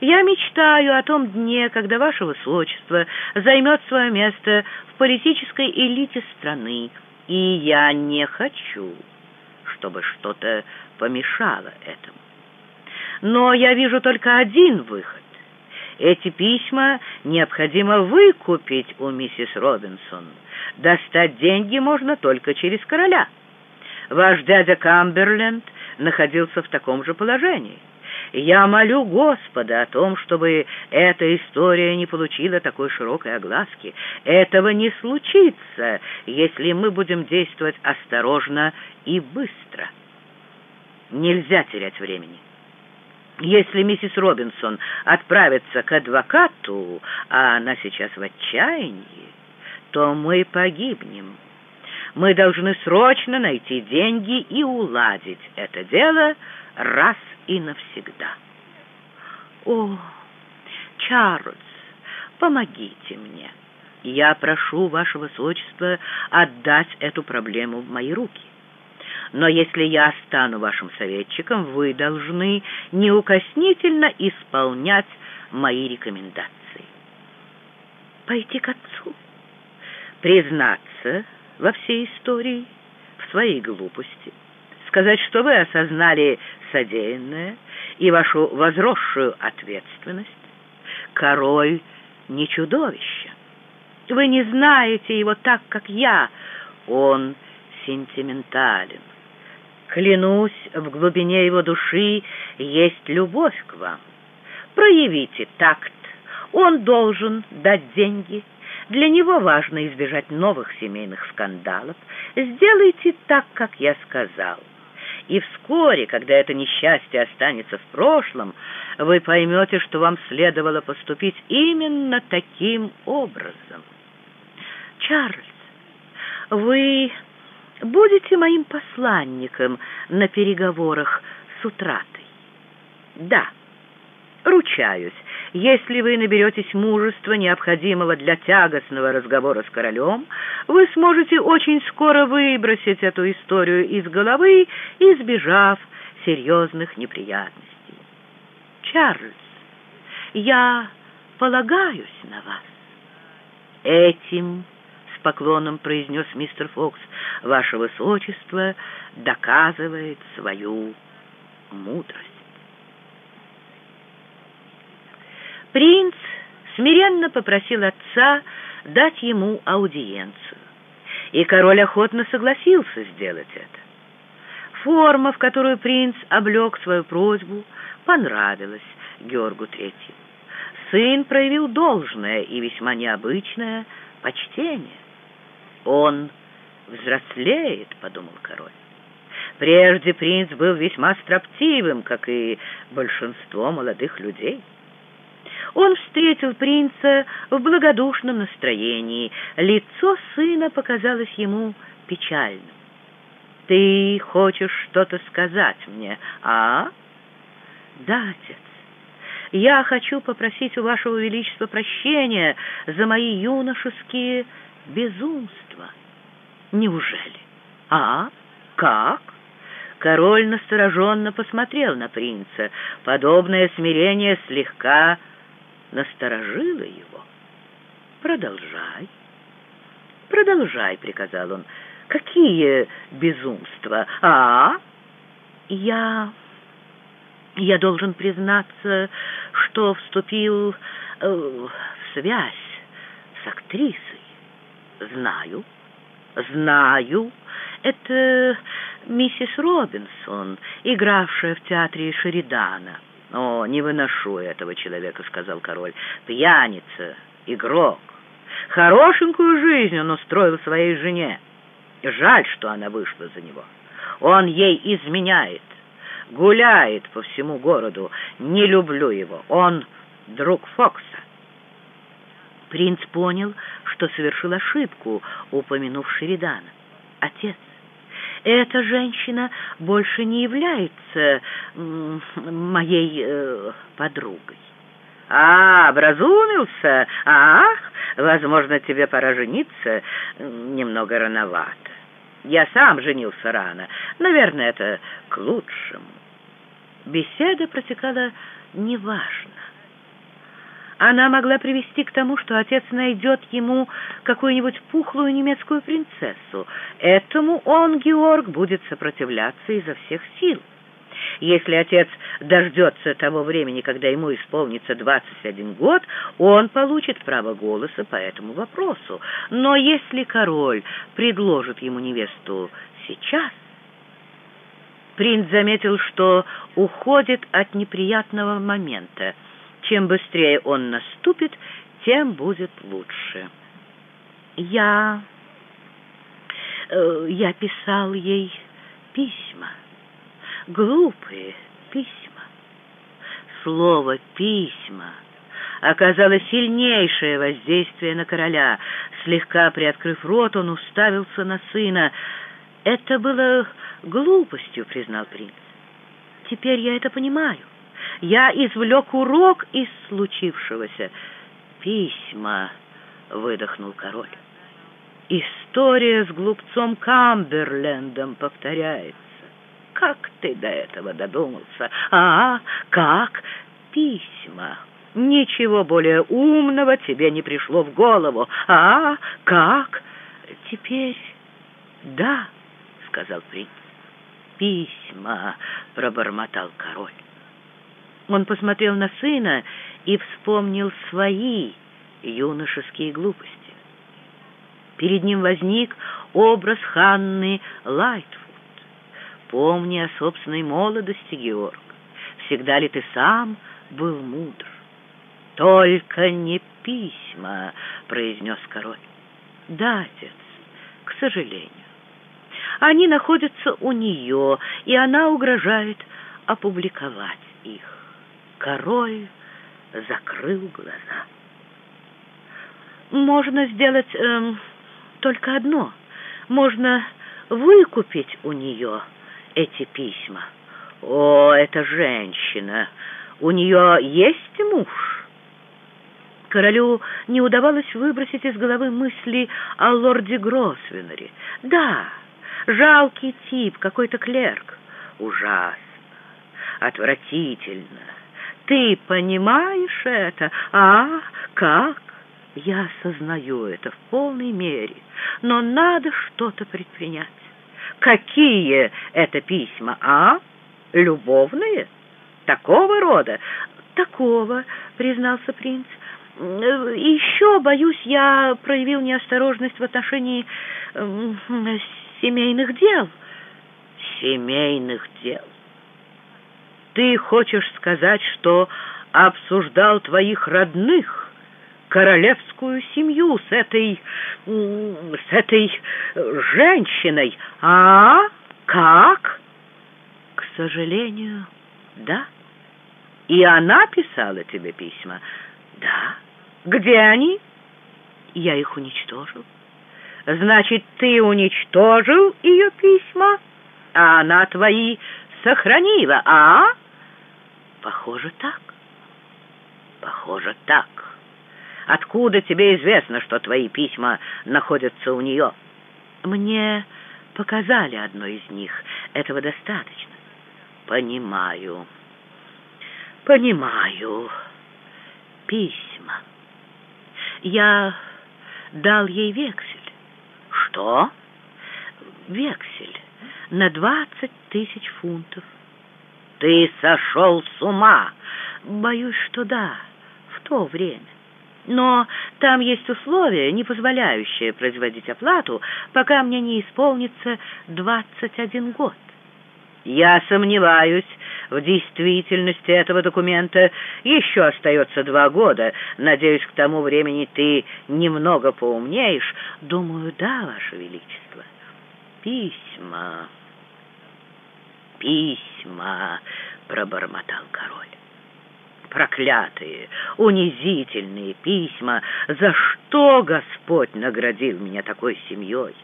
Я мечтаю о том дне, когда ваше высочество займет свое место в политической элите страны, и я не хочу, чтобы что-то помешало этому. Но я вижу только один выход. Эти письма необходимо выкупить у миссис Робинсон. Достать деньги можно только через короля. Ваш дядя Камберленд находился в таком же положении. Я молю Господа о том, чтобы эта история не получила такой широкой огласки. Этого не случится, если мы будем действовать осторожно и быстро. Нельзя терять времени. Если миссис Робинсон отправится к адвокату, а она сейчас в отчаянии, то мы погибнем. Мы должны срочно найти деньги и уладить это дело раз и навсегда. О, Чарльз, помогите мне. Я прошу ваше высочество отдать эту проблему в мои руки. Но если я стану вашим советчиком, вы должны неукоснительно исполнять мои рекомендации. Пойти к отцу, признаться во всей истории, в своей глупости, сказать, что вы осознали содеянное и вашу возросшую ответственность. Король не чудовище. Вы не знаете его так, как я. Он сентиментален. Клянусь, в глубине его души есть любовь к вам. Проявите такт. Он должен дать деньги. Для него важно избежать новых семейных скандалов. Сделайте так, как я сказал. И вскоре, когда это несчастье останется в прошлом, вы поймете, что вам следовало поступить именно таким образом. Чарльз, вы будете моим посланником на переговорах с утратой? Да, ручаюсь, если вы наберетесь мужества, необходимого для тягостного разговора с королем, вы сможете очень скоро выбросить эту историю из головы, избежав серьезных неприятностей. Чарльз, я полагаюсь на вас. Этим с поклоном произнес мистер Фокс, «Ваше Высочество доказывает свою мудрость». Принц смиренно попросил отца дать ему аудиенцию, и король охотно согласился сделать это. Форма, в которую принц облег свою просьбу, понравилась Георгу Третьему. Сын проявил должное и весьма необычное почтение. «Он взрослеет», — подумал король. Прежде принц был весьма строптивым, как и большинство молодых людей. Он встретил принца в благодушном настроении. Лицо сына показалось ему печальным. «Ты хочешь что-то сказать мне, а?» «Да, отец. Я хочу попросить у вашего величества прощения за мои юношеские безумства». «Неужели? А? Как?» Король настороженно посмотрел на принца. Подобное смирение слегка насторожило его. «Продолжай». «Продолжай», — приказал он. «Какие безумства? А?» «Я... я должен признаться, что вступил э, в связь с актрисой. Знаю, знаю. Это миссис Робинсон, игравшая в театре Шеридана». «О, не выношу этого человека», — сказал король. «Пьяница, игрок. Хорошенькую жизнь он устроил своей жене. Жаль, что она вышла за него. Он ей изменяет, гуляет по всему городу. Не люблю его. Он друг Фокса». Принц понял, что совершил ошибку, упомянув Шеридана. «Отец, эта женщина больше не является моей э, подругой. А, образумился? А, возможно, тебе пора жениться немного рановато. Я сам женился рано. Наверное, это к лучшему. Беседа протекала неважно. Она могла привести к тому, что отец найдет ему какую-нибудь пухлую немецкую принцессу. Этому он, Георг, будет сопротивляться изо всех сил. Если отец дождется того времени, когда ему исполнится 21 год, он получит право голоса по этому вопросу. Но если король предложит ему невесту сейчас, принц заметил, что уходит от неприятного момента. Чем быстрее он наступит, тем будет лучше. Я... Э, я писал ей письма глупые письма. Слово «письма» оказало сильнейшее воздействие на короля. Слегка приоткрыв рот, он уставился на сына. «Это было глупостью», — признал принц. «Теперь я это понимаю. Я извлек урок из случившегося. Письма», — выдохнул король. «История с глупцом Камберлендом повторяется. Как ты до этого додумался? А, как? Письма. Ничего более умного тебе не пришло в голову. А, как? Теперь да, сказал принц. Письма, пробормотал король. Он посмотрел на сына и вспомнил свои юношеские глупости. Перед ним возник образ Ханны Лайтфуд. Помни о собственной молодости, Георг. Всегда ли ты сам был мудр? Только не письма, произнес король. Да, отец, к сожалению. Они находятся у нее, и она угрожает опубликовать их. Король закрыл глаза. Можно сделать эм, только одно. Можно выкупить у нее эти письма. О, эта женщина! У нее есть муж? Королю не удавалось выбросить из головы мысли о лорде Гросвенере. Да, жалкий тип, какой-то клерк. Ужасно, отвратительно. Ты понимаешь это? А, как? Я осознаю это в полной мере, но надо что-то предпринять. Какие это письма, а? Любовные? Такого рода? Такого, признался принц. Еще, боюсь, я проявил неосторожность в отношении э, семейных дел. Семейных дел. Ты хочешь сказать, что обсуждал твоих родных? королевскую семью с этой... с этой женщиной. А? Как? К сожалению, да. И она писала тебе письма? Да. Где они? Я их уничтожил. Значит, ты уничтожил ее письма, а она твои сохранила, а? Похоже, так. Похоже, так. Откуда тебе известно, что твои письма находятся у нее? Мне показали одно из них. Этого достаточно. Понимаю. Понимаю. Письма. Я дал ей вексель. Что? Вексель на двадцать тысяч фунтов. Ты сошел с ума? Боюсь, что да, в то время. Но там есть условия, не позволяющие производить оплату, пока мне не исполнится двадцать один год. Я сомневаюсь в действительности этого документа. Еще остается два года. Надеюсь, к тому времени ты немного поумнеешь. Думаю, да, Ваше Величество. Письма, письма, пробормотал король проклятые, унизительные письма. За что Господь наградил меня такой семьей?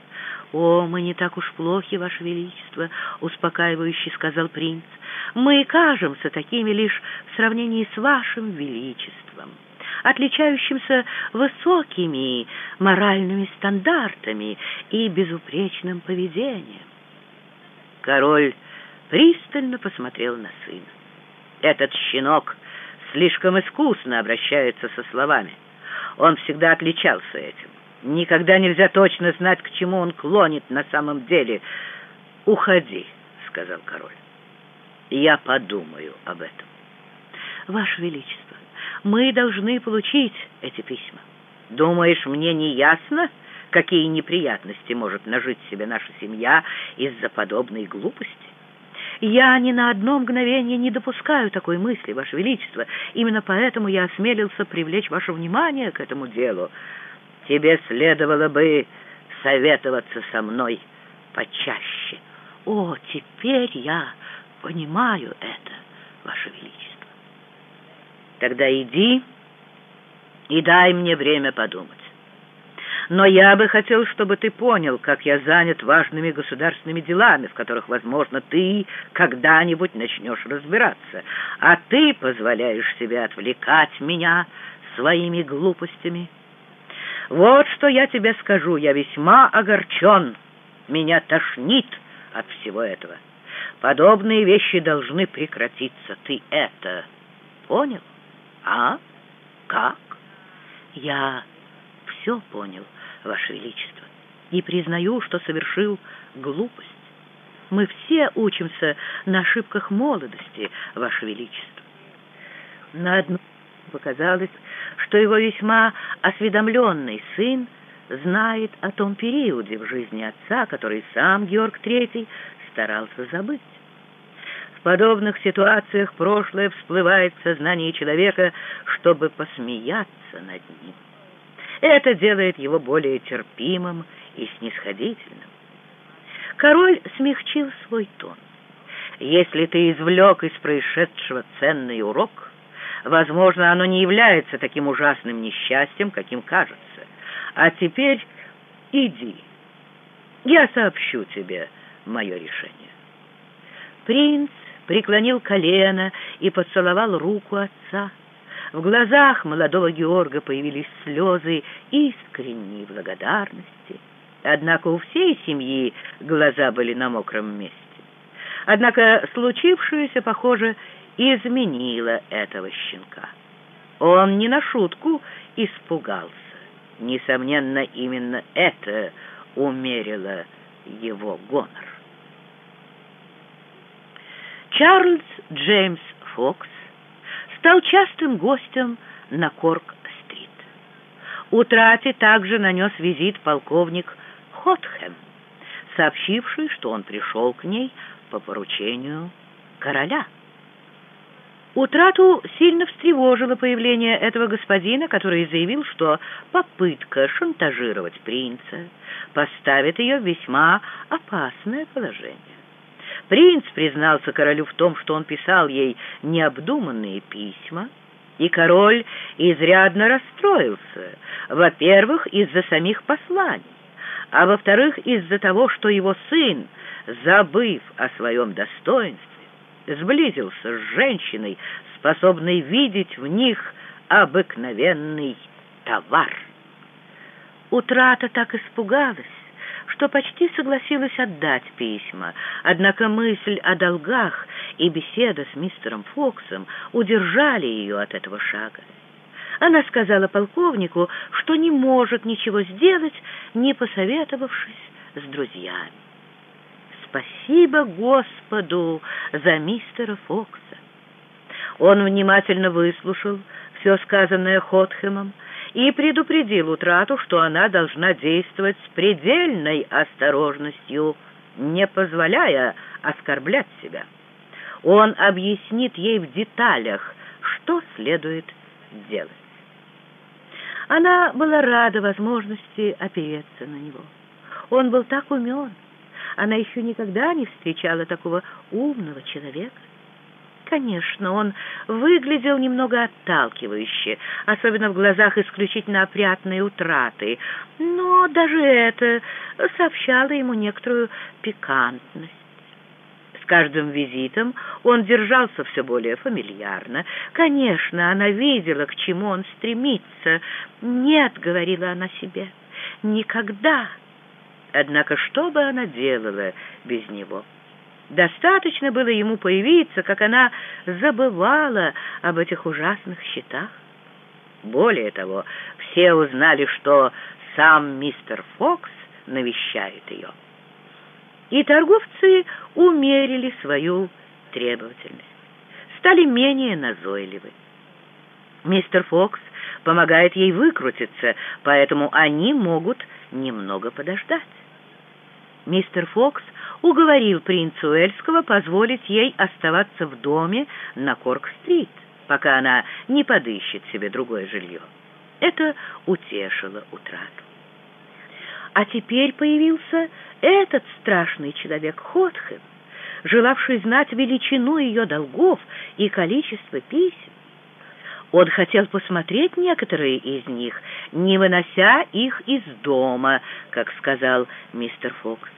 «О, мы не так уж плохи, Ваше Величество», — успокаивающе сказал принц. «Мы кажемся такими лишь в сравнении с Вашим Величеством, отличающимся высокими моральными стандартами и безупречным поведением». Король пристально посмотрел на сына. Этот щенок слишком искусно обращается со словами. Он всегда отличался этим. Никогда нельзя точно знать, к чему он клонит на самом деле. «Уходи», — сказал король. «Я подумаю об этом». «Ваше Величество, мы должны получить эти письма». «Думаешь, мне не ясно, какие неприятности может нажить себе наша семья из-за подобной глупости?» Я ни на одно мгновение не допускаю такой мысли, Ваше Величество. Именно поэтому я осмелился привлечь ваше внимание к этому делу. Тебе следовало бы советоваться со мной почаще. О, теперь я понимаю это, Ваше Величество. Тогда иди и дай мне время подумать. Но я бы хотел, чтобы ты понял, как я занят важными государственными делами, в которых, возможно, ты когда-нибудь начнешь разбираться, а ты позволяешь себе отвлекать меня своими глупостями. Вот что я тебе скажу, я весьма огорчен, меня тошнит от всего этого. Подобные вещи должны прекратиться. Ты это понял? А? Как? Я все понял, Ваше Величество, и признаю, что совершил глупость. Мы все учимся на ошибках молодости, Ваше Величество. На одну показалось, что его весьма осведомленный сын знает о том периоде в жизни отца, который сам Георг Третий старался забыть. В подобных ситуациях прошлое всплывает в сознании человека, чтобы посмеяться над ним. Это делает его более терпимым и снисходительным. Король смягчил свой тон. Если ты извлек из происшедшего ценный урок, возможно, оно не является таким ужасным несчастьем, каким кажется. А теперь иди, я сообщу тебе мое решение. Принц преклонил колено и поцеловал руку отца. В глазах молодого Георга появились слезы искренней благодарности. Однако у всей семьи глаза были на мокром месте. Однако случившееся, похоже, изменило этого щенка. Он не на шутку испугался. Несомненно, именно это умерило его гонор. Чарльз Джеймс Фокс стал частым гостем на Корк-стрит. Утрате также нанес визит полковник Хотхэм, сообщивший, что он пришел к ней по поручению короля. Утрату сильно встревожило появление этого господина, который заявил, что попытка шантажировать принца поставит ее в весьма опасное положение. Принц признался королю в том, что он писал ей необдуманные письма, и король изрядно расстроился, во-первых, из-за самих посланий, а во-вторых, из-за того, что его сын, забыв о своем достоинстве, сблизился с женщиной, способной видеть в них обыкновенный товар. Утрата так испугалась, что почти согласилась отдать письма, однако мысль о долгах и беседа с мистером Фоксом удержали ее от этого шага. Она сказала полковнику, что не может ничего сделать, не посоветовавшись с друзьями. Спасибо Господу за мистера Фокса. Он внимательно выслушал все сказанное Хотхемом, и предупредил утрату, что она должна действовать с предельной осторожностью, не позволяя оскорблять себя. Он объяснит ей в деталях, что следует делать. Она была рада возможности опереться на него. Он был так умен. Она еще никогда не встречала такого умного человека. Конечно, он выглядел немного отталкивающе, особенно в глазах исключительно опрятной утраты, но даже это сообщало ему некоторую пикантность. С каждым визитом он держался все более фамильярно. Конечно, она видела, к чему он стремится. «Нет», — говорила она себе, — «никогда». Однако что бы она делала без него? Достаточно было ему появиться, как она забывала об этих ужасных счетах. Более того, все узнали, что сам мистер Фокс навещает ее. И торговцы умерили свою требовательность, стали менее назойливы. Мистер Фокс помогает ей выкрутиться, поэтому они могут немного подождать. Мистер Фокс уговорил принца Уэльского позволить ей оставаться в доме на Корк-стрит, пока она не подыщет себе другое жилье. Это утешило утрату. А теперь появился этот страшный человек Хотхэм, желавший знать величину ее долгов и количество писем. Он хотел посмотреть некоторые из них, не вынося их из дома, как сказал мистер Фокс.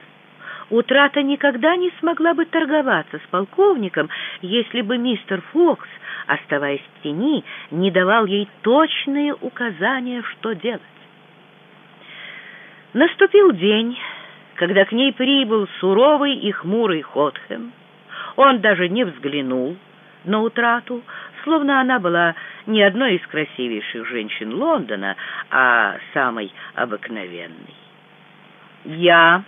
Утрата никогда не смогла бы торговаться с полковником, если бы мистер Фокс, оставаясь в тени, не давал ей точные указания, что делать. Наступил день, когда к ней прибыл суровый и хмурый Хотхэм. Он даже не взглянул на утрату, словно она была не одной из красивейших женщин Лондона, а самой обыкновенной. «Я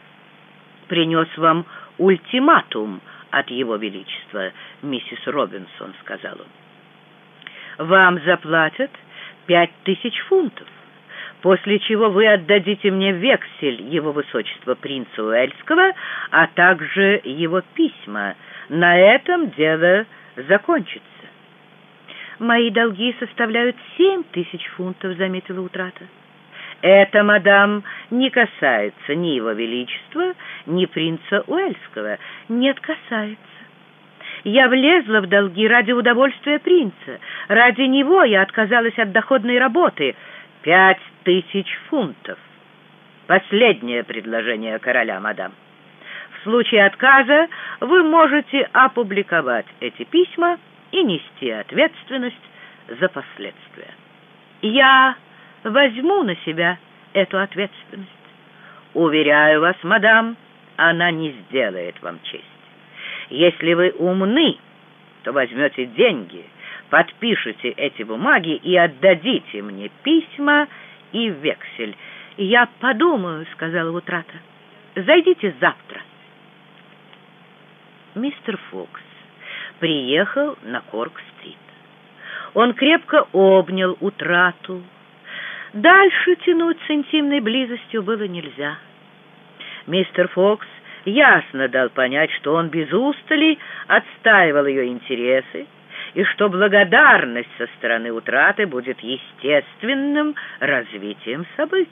принес вам ультиматум от Его Величества, миссис Робинсон», — сказал он. «Вам заплатят пять тысяч фунтов, после чего вы отдадите мне вексель Его Высочества принца Уэльского, а также его письма. На этом дело закончится». «Мои долги составляют семь тысяч фунтов», — заметила утрата. «Это, мадам, не касается ни его величества, ни принца Уэльского. Нет, касается. Я влезла в долги ради удовольствия принца. Ради него я отказалась от доходной работы. Пять тысяч фунтов. Последнее предложение короля, мадам. В случае отказа вы можете опубликовать эти письма и нести ответственность за последствия. Я возьму на себя эту ответственность. Уверяю вас, мадам, она не сделает вам честь. Если вы умны, то возьмете деньги, подпишите эти бумаги и отдадите мне письма и вексель. «Я подумаю», — сказала Утрата. «Зайдите завтра». Мистер Фокс приехал на Корк-стрит. Он крепко обнял утрату. Дальше тянуть с интимной близостью было нельзя. Мистер Фокс ясно дал понять, что он без устали отстаивал ее интересы, и что благодарность со стороны утраты будет естественным развитием событий.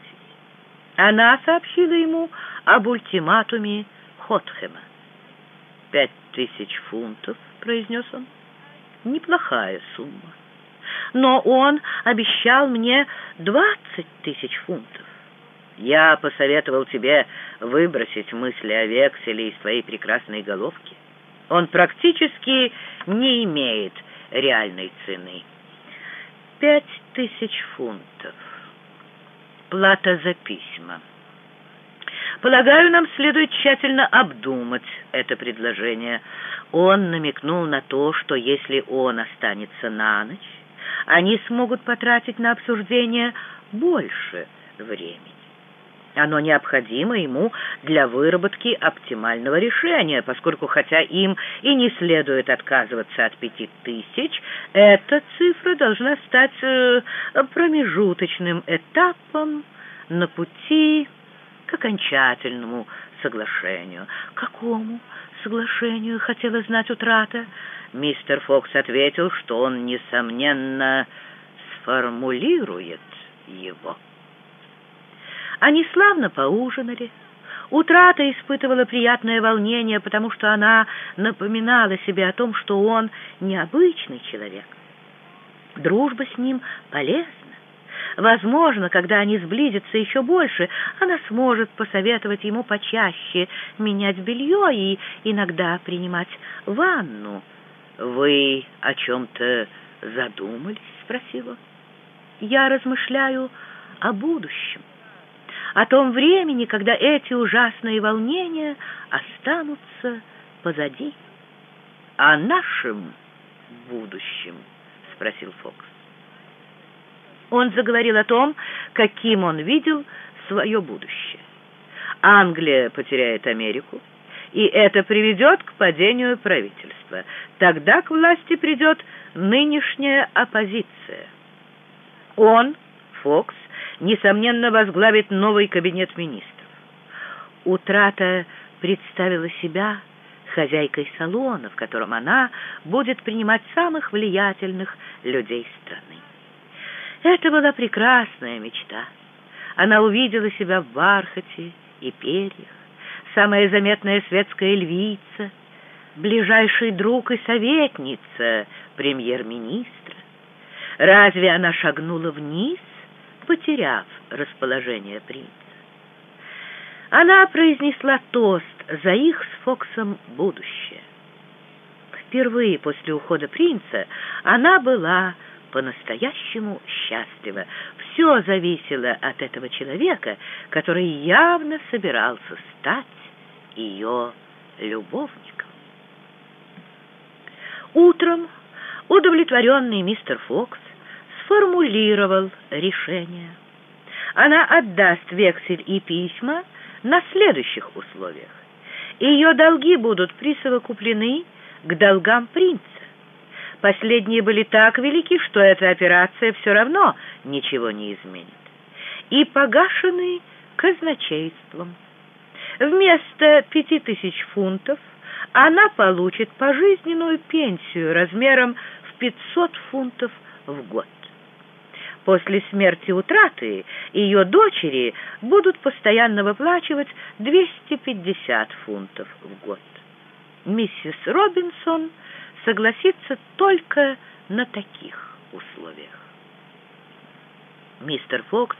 Она сообщила ему об ультиматуме Хотхема. «Пять тысяч фунтов», — произнес он, — «неплохая сумма. Но он обещал мне двадцать тысяч фунтов. Я посоветовал тебе выбросить мысли о векселе из твоей прекрасной головки. Он практически не имеет реальной цены. Пять тысяч фунтов. Плата за письма. Полагаю, нам следует тщательно обдумать это предложение. Он намекнул на то, что если он останется на ночь, они смогут потратить на обсуждение больше времени. Оно необходимо ему для выработки оптимального решения, поскольку хотя им и не следует отказываться от пяти тысяч, эта цифра должна стать э, промежуточным этапом на пути к окончательному соглашению. Какому соглашению, хотела знать утрата? Мистер Фокс ответил, что он, несомненно, сформулирует его. Они славно поужинали. Утрата испытывала приятное волнение, потому что она напоминала себе о том, что он необычный человек. Дружба с ним полезна. Возможно, когда они сблизятся еще больше, она сможет посоветовать ему почаще менять белье и иногда принимать ванну. «Вы о чем-то задумались?» — спросила. «Я размышляю о будущем» о том времени, когда эти ужасные волнения останутся позади. «О нашем будущем?» — спросил Фокс. Он заговорил о том, каким он видел свое будущее. Англия потеряет Америку, и это приведет к падению правительства. Тогда к власти придет нынешняя оппозиция. Он, Фокс, несомненно, возглавит новый кабинет министров. Утрата представила себя хозяйкой салона, в котором она будет принимать самых влиятельных людей страны. Это была прекрасная мечта. Она увидела себя в бархате и перьях, самая заметная светская львица, ближайший друг и советница премьер-министра. Разве она шагнула вниз, потеряв расположение принца? Она произнесла тост за их с Фоксом будущее. Впервые после ухода принца она была по-настоящему счастлива. Все зависело от этого человека, который явно собирался стать ее любовником. Утром удовлетворенный мистер Фокс сформулировал решение. Она отдаст вексель и письма на следующих условиях. Ее долги будут присовокуплены к долгам принца. Последние были так велики, что эта операция все равно ничего не изменит. И погашены казначейством. Вместо пяти тысяч фунтов она получит пожизненную пенсию размером в пятьсот фунтов в год. После смерти утраты ее дочери будут постоянно выплачивать 250 фунтов в год. Миссис Робинсон согласится только на таких условиях. Мистер Фокс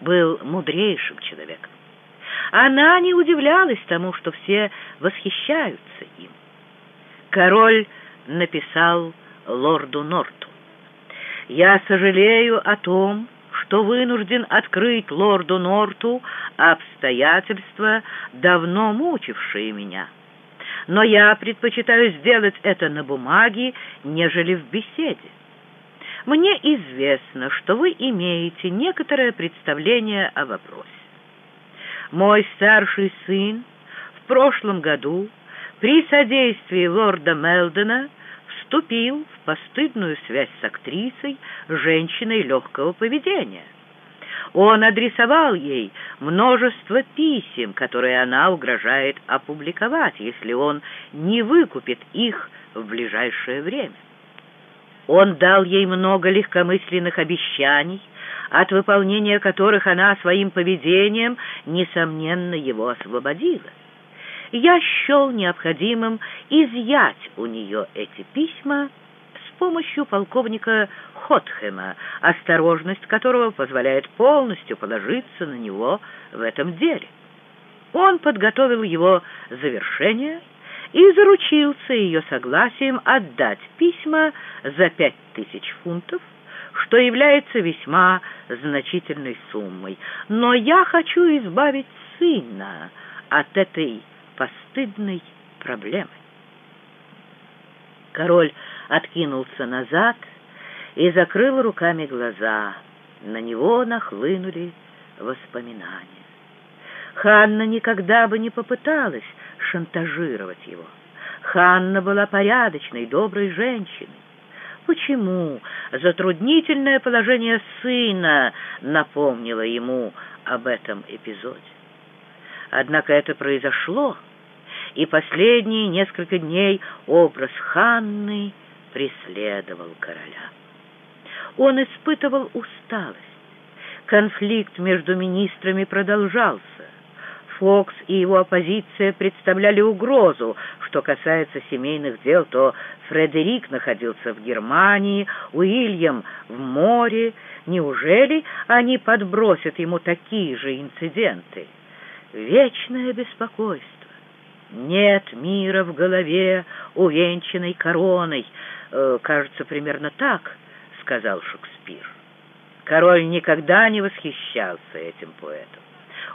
был мудрейшим человеком. Она не удивлялась тому, что все восхищаются им. Король написал лорду Норту. «Я сожалею о том, что вынужден открыть лорду Норту обстоятельства, давно мучившие меня. Но я предпочитаю сделать это на бумаге, нежели в беседе. Мне известно, что вы имеете некоторое представление о вопросе. Мой старший сын в прошлом году при содействии лорда Мелдена вступил в постыдную связь с актрисой, женщиной легкого поведения. Он адресовал ей множество писем, которые она угрожает опубликовать, если он не выкупит их в ближайшее время. Он дал ей много легкомысленных обещаний, от выполнения которых она своим поведением, несомненно, его освободила. Я счел необходимым изъять у нее эти письма с помощью полковника Хотхема, осторожность которого позволяет полностью положиться на него в этом деле. Он подготовил его завершение и заручился ее согласием отдать письма за пять тысяч фунтов, что является весьма значительной суммой. Но я хочу избавить сына от этой постыдной проблемы. Король откинулся назад и закрыл руками глаза. На него нахлынули воспоминания. Ханна никогда бы не попыталась шантажировать его. Ханна была порядочной, доброй женщиной. Почему затруднительное положение сына напомнило ему об этом эпизоде? Однако это произошло, и последние несколько дней образ Ханны преследовал короля. Он испытывал усталость. Конфликт между министрами продолжался. Фокс и его оппозиция представляли угрозу. Что касается семейных дел, то Фредерик находился в Германии, Уильям в море. Неужели они подбросят ему такие же инциденты? Вечное беспокойство. Нет мира в голове, увенчанной короной. Э, кажется, примерно так, сказал Шекспир. Король никогда не восхищался этим поэтом.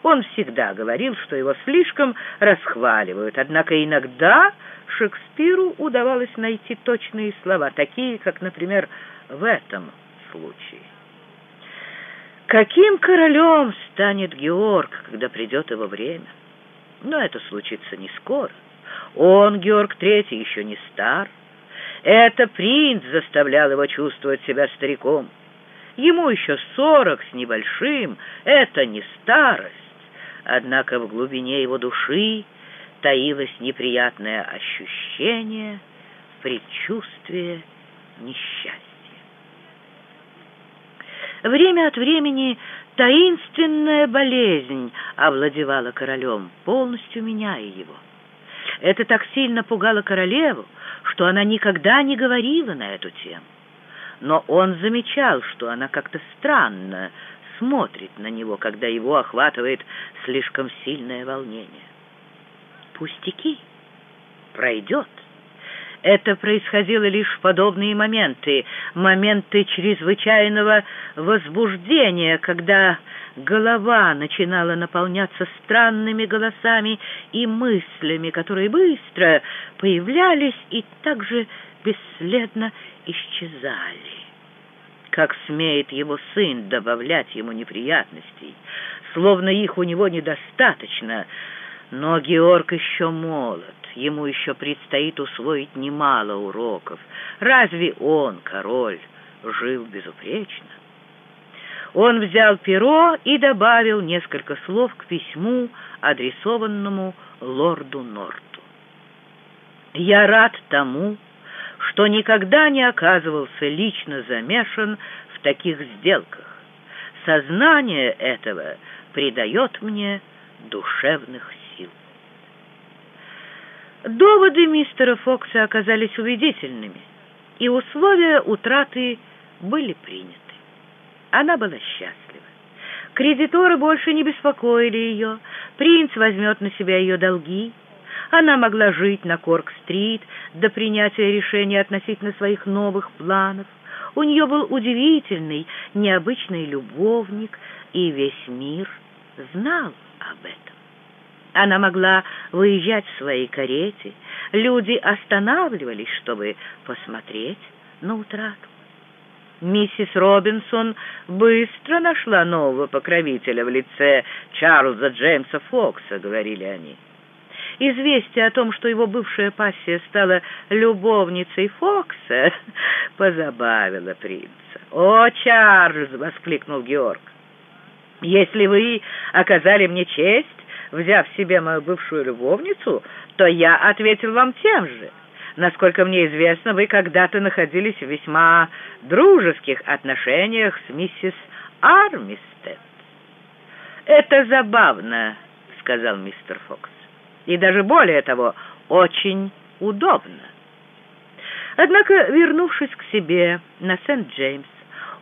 Он всегда говорил, что его слишком расхваливают, однако иногда Шекспиру удавалось найти точные слова, такие, как, например, в этом случае. Каким королем станет Георг, когда придет его время? Но это случится не скоро. Он, Георг Третий, еще не стар. Это принц заставлял его чувствовать себя стариком. Ему еще сорок с небольшим, это не старость. Однако в глубине его души таилось неприятное ощущение, предчувствие несчастья. Время от времени таинственная болезнь овладевала королем, полностью меняя его. Это так сильно пугало королеву, что она никогда не говорила на эту тему. Но он замечал, что она как-то странно смотрит на него, когда его охватывает слишком сильное волнение. Пустяки. Пройдет. Это происходило лишь в подобные моменты, моменты чрезвычайного возбуждения, когда голова начинала наполняться странными голосами и мыслями, которые быстро появлялись и также бесследно исчезали. Как смеет его сын добавлять ему неприятностей, словно их у него недостаточно, но Георг еще молод ему еще предстоит усвоить немало уроков. Разве он, король, жил безупречно? Он взял перо и добавил несколько слов к письму, адресованному лорду Норту. «Я рад тому, что никогда не оказывался лично замешан в таких сделках. Сознание этого придает мне душевных сил. Доводы мистера Фокса оказались убедительными, и условия утраты были приняты. Она была счастлива. Кредиторы больше не беспокоили ее, принц возьмет на себя ее долги, она могла жить на Корк-стрит до принятия решения относительно своих новых планов. У нее был удивительный, необычный любовник, и весь мир знал об этом. Она могла выезжать в своей карете. Люди останавливались, чтобы посмотреть на утрату. Миссис Робинсон быстро нашла нового покровителя в лице Чарльза Джеймса Фокса, говорили они. Известие о том, что его бывшая пассия стала любовницей Фокса, позабавило принца. «О, Чарльз!» — воскликнул Георг. «Если вы оказали мне честь, взяв себе мою бывшую любовницу, то я ответил вам тем же. Насколько мне известно, вы когда-то находились в весьма дружеских отношениях с миссис Армистед. «Это забавно», — сказал мистер Фокс, — «и даже более того, очень удобно». Однако, вернувшись к себе на Сент-Джеймс,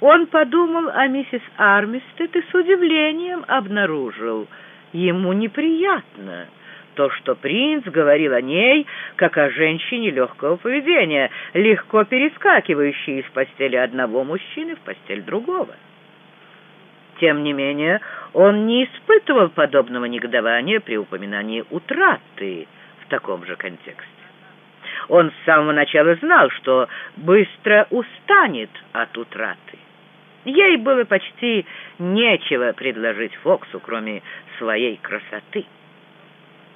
он подумал о миссис Армистед и с удивлением обнаружил — Ему неприятно то, что принц говорил о ней, как о женщине легкого поведения, легко перескакивающей из постели одного мужчины в постель другого. Тем не менее, он не испытывал подобного негодования при упоминании утраты в таком же контексте. Он с самого начала знал, что быстро устанет от утраты. Ей было почти нечего предложить Фоксу, кроме своей красоты.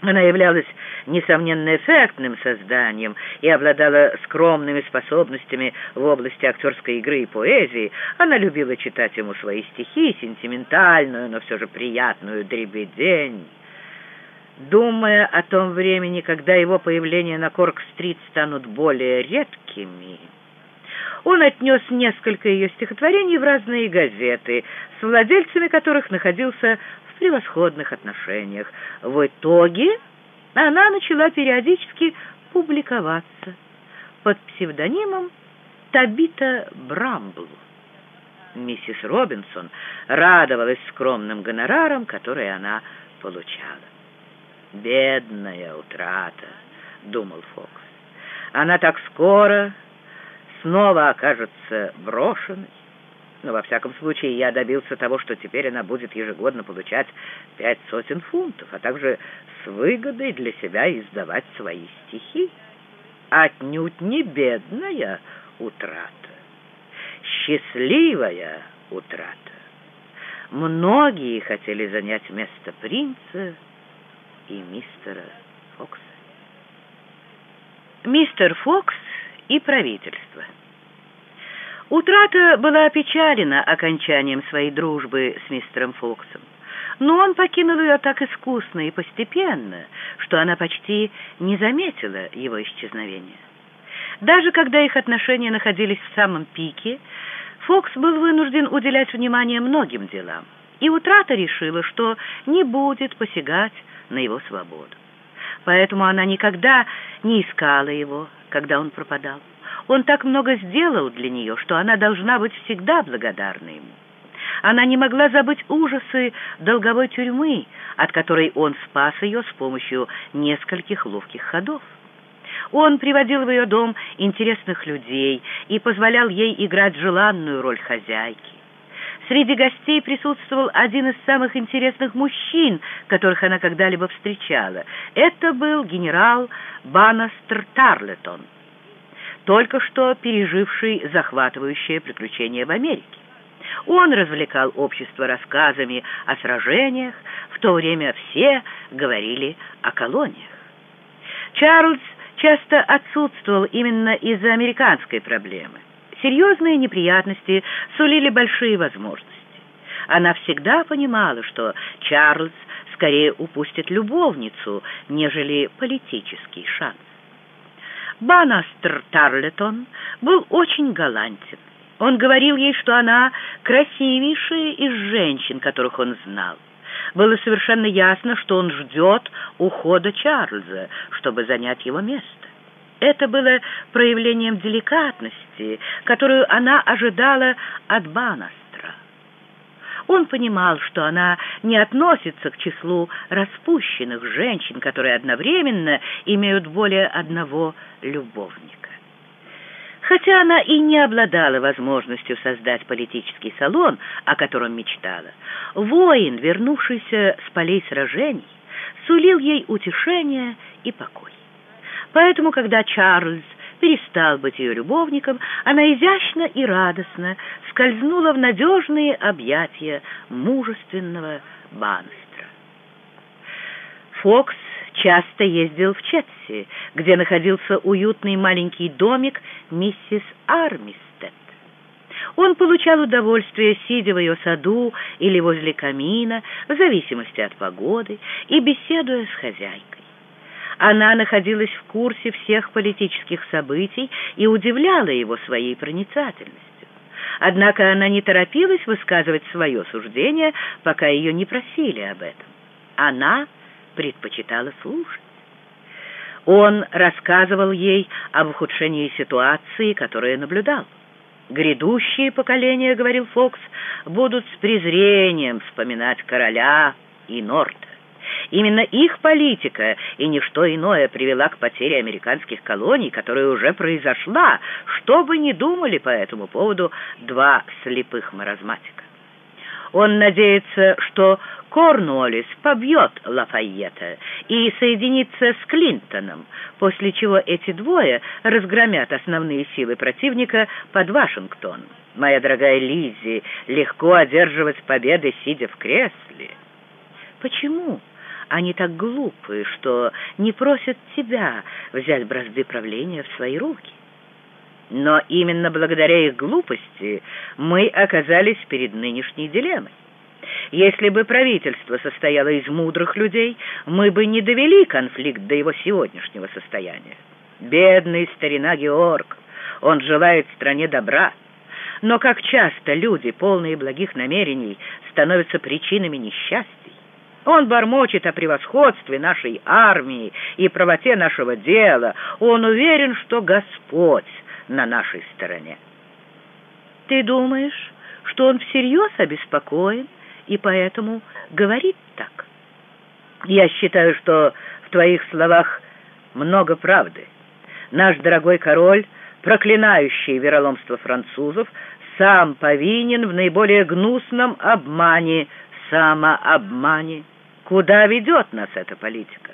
Она являлась, несомненно, эффектным созданием и обладала скромными способностями в области актерской игры и поэзии. Она любила читать ему свои стихи, сентиментальную, но все же приятную дребедень. Думая о том времени, когда его появления на Корк-стрит станут более редкими, он отнес несколько ее стихотворений в разные газеты, с владельцами которых находился превосходных отношениях. В итоге она начала периодически публиковаться под псевдонимом Табита Брамбл. Миссис Робинсон радовалась скромным гонорарам, которые она получала. «Бедная утрата», — думал Фокс. «Она так скоро снова окажется брошенной. Но во всяком случае я добился того, что теперь она будет ежегодно получать пять сотен фунтов, а также с выгодой для себя издавать свои стихи. Отнюдь не бедная утрата, счастливая утрата. Многие хотели занять место принца и мистера Фокса. Мистер Фокс и правительство. Утрата была опечалена окончанием своей дружбы с мистером Фоксом, но он покинул ее так искусно и постепенно, что она почти не заметила его исчезновения. Даже когда их отношения находились в самом пике, Фокс был вынужден уделять внимание многим делам, и утрата решила, что не будет посягать на его свободу. Поэтому она никогда не искала его, когда он пропадал. Он так много сделал для нее, что она должна быть всегда благодарна ему. Она не могла забыть ужасы долговой тюрьмы, от которой он спас ее с помощью нескольких ловких ходов. Он приводил в ее дом интересных людей и позволял ей играть желанную роль хозяйки. Среди гостей присутствовал один из самых интересных мужчин, которых она когда-либо встречала. Это был генерал Банастер Тарлетон только что переживший захватывающее приключение в Америке. Он развлекал общество рассказами о сражениях, в то время все говорили о колониях. Чарльз часто отсутствовал именно из-за американской проблемы. Серьезные неприятности сулили большие возможности. Она всегда понимала, что Чарльз скорее упустит любовницу, нежели политический шанс. Банастер Тарлетон был очень галантен. Он говорил ей, что она красивейшая из женщин, которых он знал. Было совершенно ясно, что он ждет ухода Чарльза, чтобы занять его место. Это было проявлением деликатности, которую она ожидала от Банастера. Он понимал, что она не относится к числу распущенных женщин, которые одновременно имеют более одного любовника. Хотя она и не обладала возможностью создать политический салон, о котором мечтала, воин, вернувшийся с полей сражений, сулил ей утешение и покой. Поэтому, когда Чарльз перестал быть ее любовником, она изящно и радостно скользнула в надежные объятия мужественного Банстра. Фокс часто ездил в Четси, где находился уютный маленький домик миссис Армистед. Он получал удовольствие, сидя в ее саду или возле камина, в зависимости от погоды, и беседуя с хозяйкой. Она находилась в курсе всех политических событий и удивляла его своей проницательностью. Однако она не торопилась высказывать свое суждение, пока ее не просили об этом. Она предпочитала слушать. Он рассказывал ей об ухудшении ситуации, которую наблюдал. «Грядущие поколения, — говорил Фокс, — будут с презрением вспоминать короля и Норта. Именно их политика и ничто иное привела к потере американских колоний, которая уже произошла, что бы ни думали по этому поводу два слепых маразматика. Он надеется, что Корнуоллис побьет Лафайета и соединится с Клинтоном, после чего эти двое разгромят основные силы противника под Вашингтоном. Моя дорогая Лиззи, легко одерживать победы, сидя в кресле. Почему? Они так глупы, что не просят тебя взять бразды правления в свои руки. Но именно благодаря их глупости мы оказались перед нынешней дилеммой. Если бы правительство состояло из мудрых людей, мы бы не довели конфликт до его сегодняшнего состояния. Бедный старина Георг, он желает стране добра. Но как часто люди, полные благих намерений, становятся причинами несчастья. Он бормочет о превосходстве нашей армии и правоте нашего дела. Он уверен, что Господь на нашей стороне. Ты думаешь, что он всерьез обеспокоен и поэтому говорит так? Я считаю, что в твоих словах много правды. Наш дорогой король, проклинающий вероломство французов, сам повинен в наиболее гнусном обмане, самообмане. Куда ведет нас эта политика?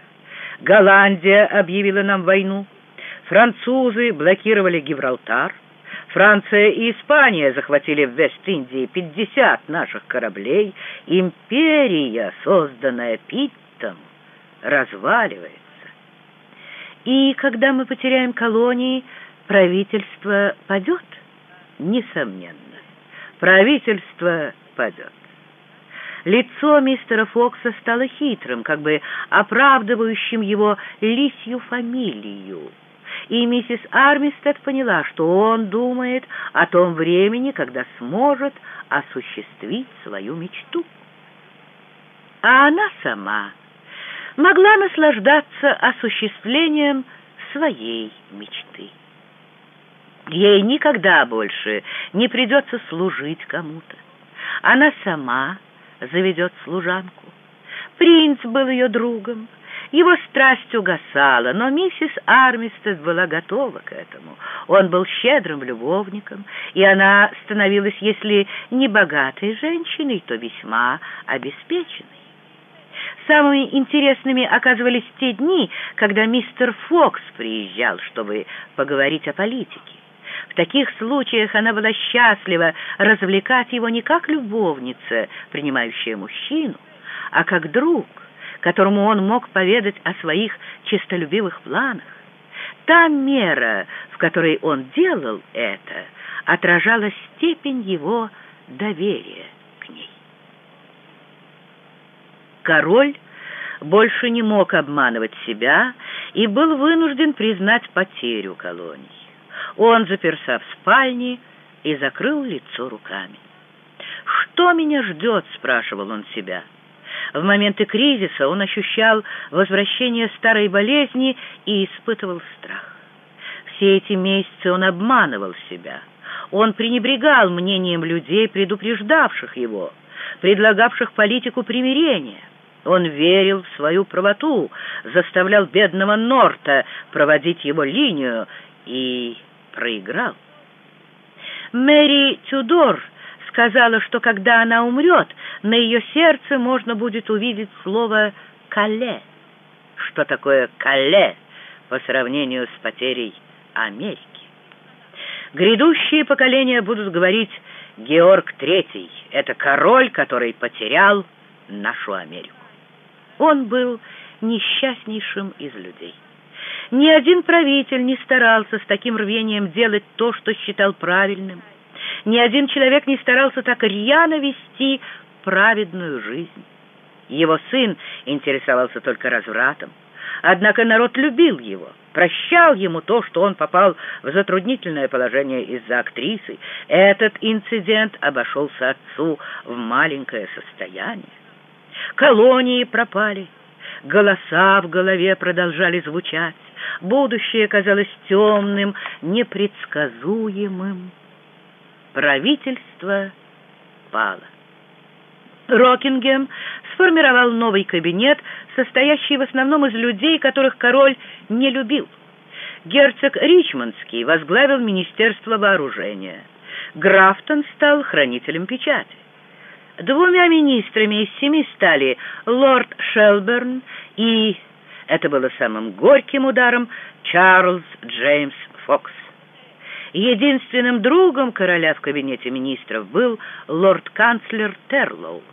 Голландия объявила нам войну, французы блокировали Гибралтар, Франция и Испания захватили в Вест-Индии 50 наших кораблей. Империя, созданная Питтом, разваливается. И когда мы потеряем колонии, правительство падет? Несомненно. Правительство падет. Лицо мистера Фокса стало хитрым, как бы оправдывающим его лисью фамилию. И миссис Армистед поняла, что он думает о том времени, когда сможет осуществить свою мечту. А она сама могла наслаждаться осуществлением своей мечты. Ей никогда больше не придется служить кому-то. Она сама заведет служанку. Принц был ее другом. Его страсть угасала, но миссис Армистед была готова к этому. Он был щедрым любовником, и она становилась, если не богатой женщиной, то весьма обеспеченной. Самыми интересными оказывались те дни, когда мистер Фокс приезжал, чтобы поговорить о политике. В таких случаях она была счастлива развлекать его не как любовница, принимающая мужчину, а как друг, которому он мог поведать о своих честолюбивых планах. Та мера, в которой он делал это, отражала степень его доверия к ней. Король больше не мог обманывать себя и был вынужден признать потерю колоний. Он заперся в спальне и закрыл лицо руками. «Что меня ждет?» — спрашивал он себя. В моменты кризиса он ощущал возвращение старой болезни и испытывал страх. Все эти месяцы он обманывал себя. Он пренебрегал мнением людей, предупреждавших его, предлагавших политику примирения. Он верил в свою правоту, заставлял бедного Норта проводить его линию и проиграл. Мэри Тюдор сказала, что когда она умрет, на ее сердце можно будет увидеть слово «кале». Что такое «кале» по сравнению с потерей Америки? Грядущие поколения будут говорить «Георг III — это король, который потерял нашу Америку». Он был несчастнейшим из людей. Ни один правитель не старался с таким рвением делать то, что считал правильным. Ни один человек не старался так рьяно вести праведную жизнь. Его сын интересовался только развратом. Однако народ любил его, прощал ему то, что он попал в затруднительное положение из-за актрисы. Этот инцидент обошелся отцу в маленькое состояние. Колонии пропали, голоса в голове продолжали звучать. Будущее казалось темным, непредсказуемым. Правительство пало. Рокингем сформировал новый кабинет, состоящий в основном из людей, которых король не любил. Герцог Ричмондский возглавил Министерство вооружения. Графтон стал хранителем печати. Двумя министрами из семи стали лорд Шелберн и это было самым горьким ударом Чарльз Джеймс Фокс. Единственным другом короля в кабинете министров был лорд-канцлер Терлоу.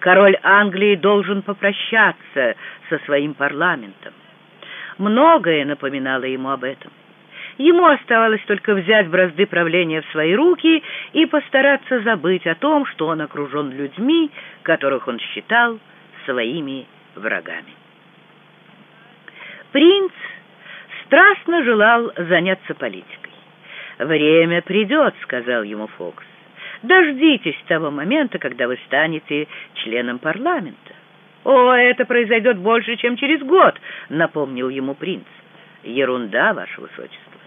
Король Англии должен попрощаться со своим парламентом. Многое напоминало ему об этом. Ему оставалось только взять бразды правления в свои руки и постараться забыть о том, что он окружен людьми, которых он считал своими врагами. Принц страстно желал заняться политикой. «Время придет», — сказал ему Фокс. «Дождитесь того момента, когда вы станете членом парламента». «О, это произойдет больше, чем через год», — напомнил ему принц. «Ерунда, ваше высочество.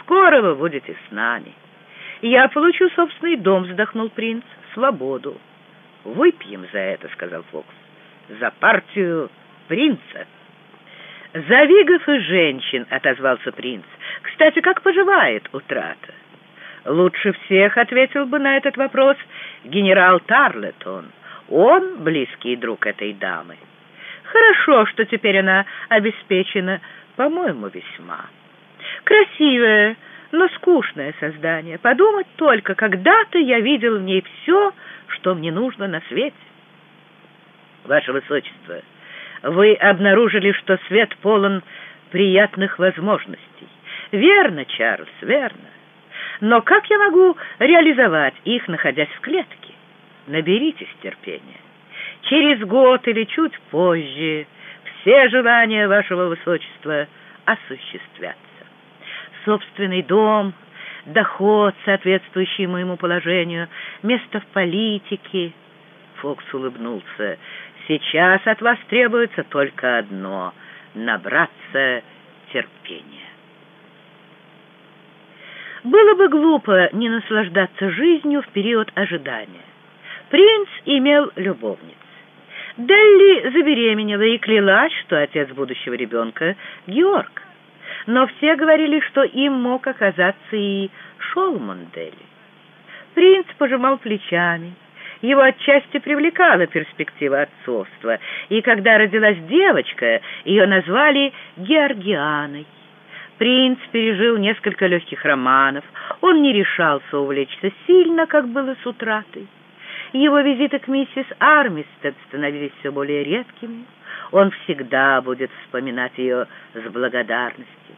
Скоро вы будете с нами». «Я получу собственный дом», — вздохнул принц. «Свободу». «Выпьем за это», — сказал Фокс. «За партию принца». «За вигов и женщин», — отозвался принц. «Кстати, как поживает утрата?» Лучше всех ответил бы на этот вопрос генерал Тарлетон. Он близкий друг этой дамы. Хорошо, что теперь она обеспечена, по-моему, весьма. Красивое, но скучное создание. Подумать только, когда-то я видел в ней все, что мне нужно на свете. Ваше Высочество, вы обнаружили, что свет полон приятных возможностей. Верно, Чарльз, верно. Но как я могу реализовать их, находясь в клетке? Наберитесь терпения. Через год или чуть позже все желания вашего высочества осуществятся. Собственный дом, доход, соответствующий моему положению, место в политике. Фокс улыбнулся. Сейчас от вас требуется только одно — набраться терпения. Было бы глупо не наслаждаться жизнью в период ожидания. Принц имел любовниц. Делли забеременела и клялась, что отец будущего ребенка — Георг. Но все говорили, что им мог оказаться и Шолман Делли. Принц пожимал плечами. Его отчасти привлекала перспектива отцовства, и когда родилась девочка, ее назвали Георгианой. Принц пережил несколько легких романов, он не решался увлечься сильно, как было с утратой. Его визиты к миссис Армистед становились все более редкими. Он всегда будет вспоминать ее с благодарностью.